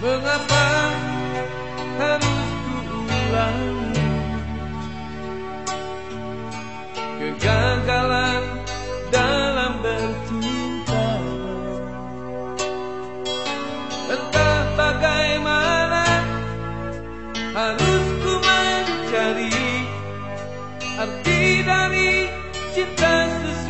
mengapa harus kuulang kegagalan dalam bercinta? Entah bagaimana harus ku mencari arti dari cinta sesuatu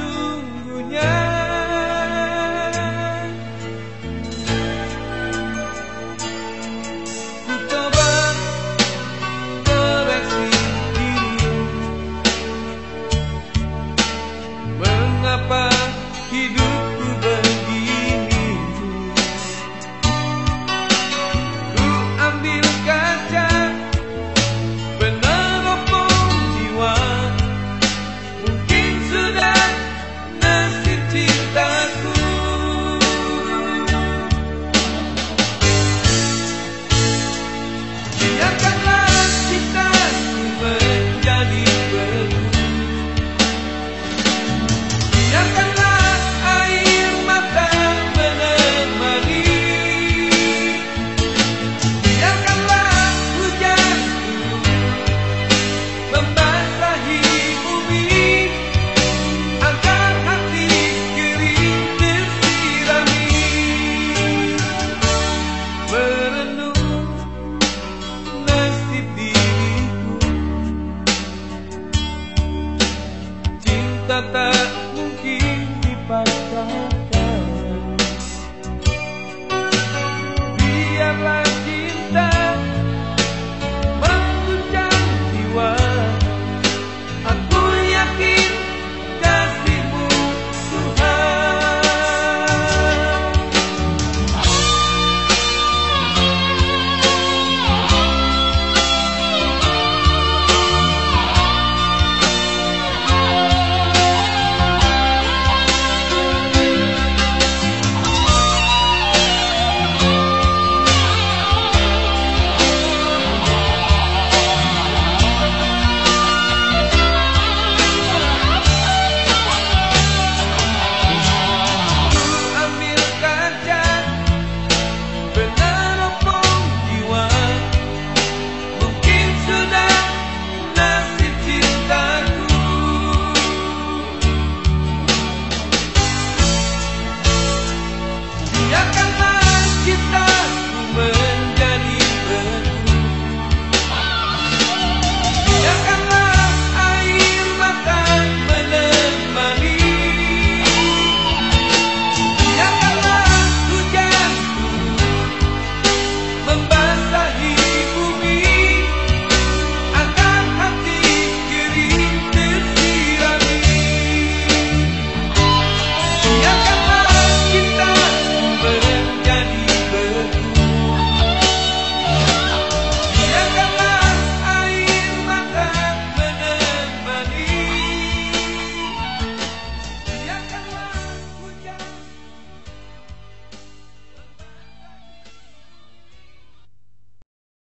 that